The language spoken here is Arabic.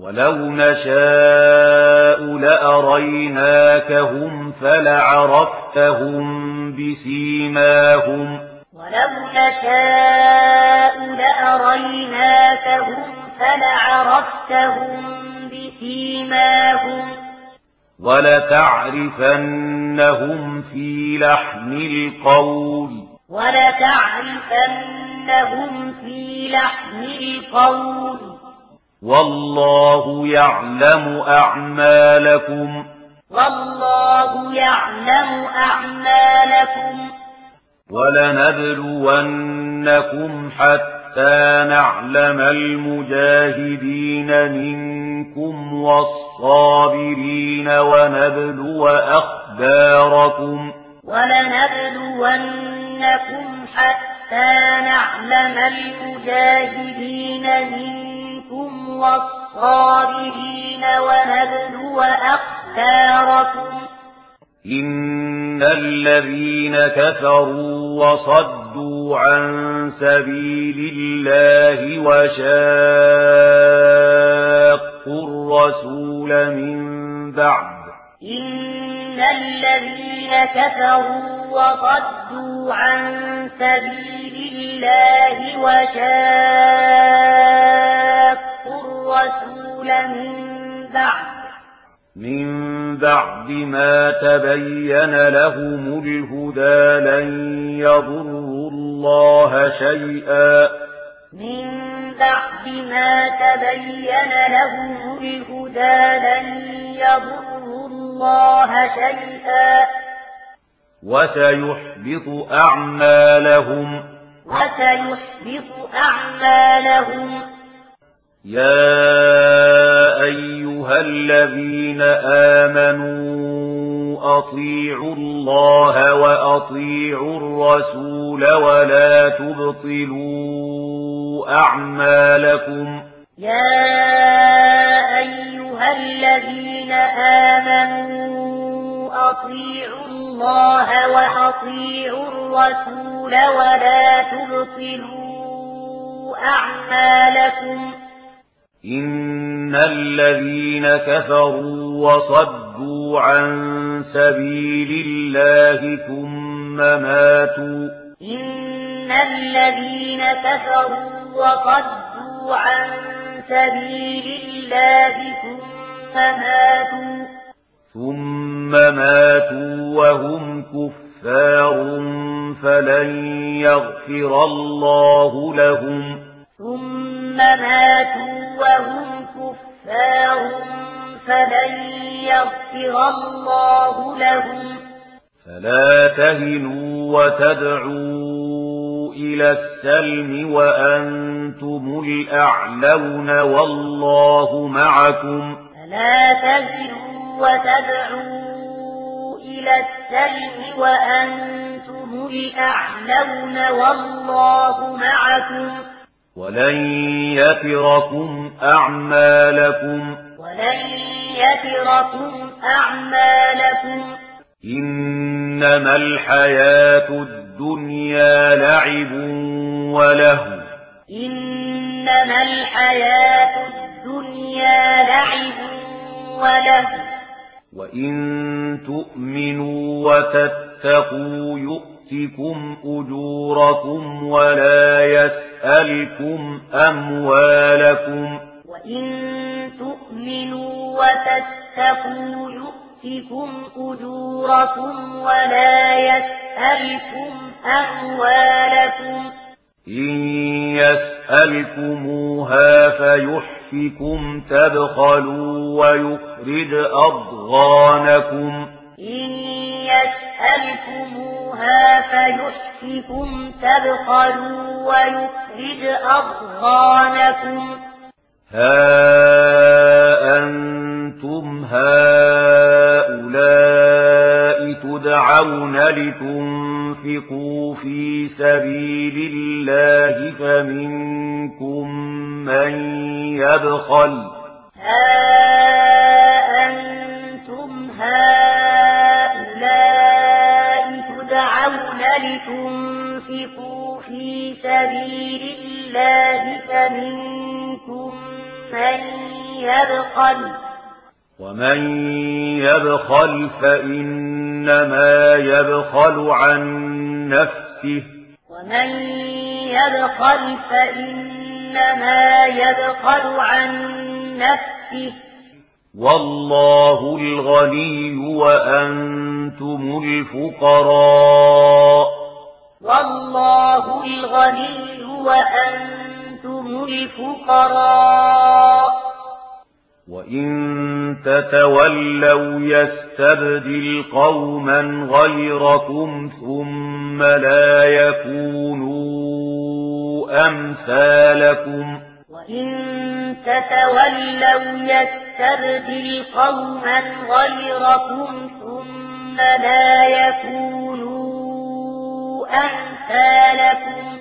ولو نشاء لأريناكهم فلعرفتهم بسيماهم ولو نشاء لأريناكهم فلعرفتهم بسيماهم ولتعرفنهم في لحن القول ولتعرفنهم في لحن القول والله يعلم أعمالكم. والله يعلم أعمالكم. ولنبلونكم حتى نعلم المجاهدين منكم والصابرين ونبلو أخباركم. ولنبلونكم حتى نعلم المجاهدين منكم والصابرين ونبلو أخباركم إن الذين كفروا وصدوا عن سبيل الله وشاقوا الرسول من بعد. إن الذين كفروا وصدوا عن سبيل الله وشاقوا من بعد. من بعد ما تبين لهم الهدى لن يضروا الله شيئا. من بعد ما تبين لهم الهدى لن يضروا الله شيئا. وسيحبط أعمالهم. وسيحبط أعمالهم. يا أيها الذين آمنوا أطيعوا الله وأطيعوا الرسول ولا تبطلوا أعمالكم يا أيها الذين آمنوا أطيعوا الله وأطيعوا الرسول ولا تبطلوا أعمالكم إن الذين كفروا وصدوا عن سبيل الله ثم ماتوا إن الذين كفروا وصدوا عن سبيل الله ثم ماتوا ثم ماتوا وهم كفار فلن يغفر الله لهم ثم ماتوا وهم كفار فلن يغفر الله لهم. فلا تهنوا وتدعوا إلى السلم وأنتم الأعلون والله معكم. فلا تهنوا وتدعوا إلى السلم وأنتم الأعلون والله معكم. ولن يفركم أعمالكم. ولن يفركم أعمالكم. إنما الحياة الدنيا لعب وله. إنما الحياة الدنيا لعب وله. وإن تؤمنوا وتتقوا يؤتكم أجوركم ولا يسرون يسألكم أموالكم وإن تؤمنوا وتتقوا يؤتكم أجوركم ولا يسألكم أموالكم إن يسألكموها فيحفكم تبخلوا ويخرج أضغانكم إن يسألكموها فيحفكم بِرِزْقِكُمْ تَبْخَلُوا وَيُخْرِجْ أَضْغَانَكُمْ هَا أَنْتُمْ هَؤُلَاءِ تُدْعَوْنَ لِتُنْفِقُوا فِي سَبِيلِ اللَّهِ فَمِنْكُمْ مَنْ يَبْخَلُ هَا لتنفقوا في سبيل الله فمنكم من يبخل ومن يبخل فإنما يبخل عن نفسه ومن يبخل فإنما يبخل عن نفسه والله الغني وأنت أنتم الفقراء. والله الغني وأنتم الفقراء. وإن تتولوا يستبدل قوما غيركم ثم لا يكونوا أمثالكم. وإن تتولوا يستبدل قوما غيركم ثم لَا يكونوا أمثالكم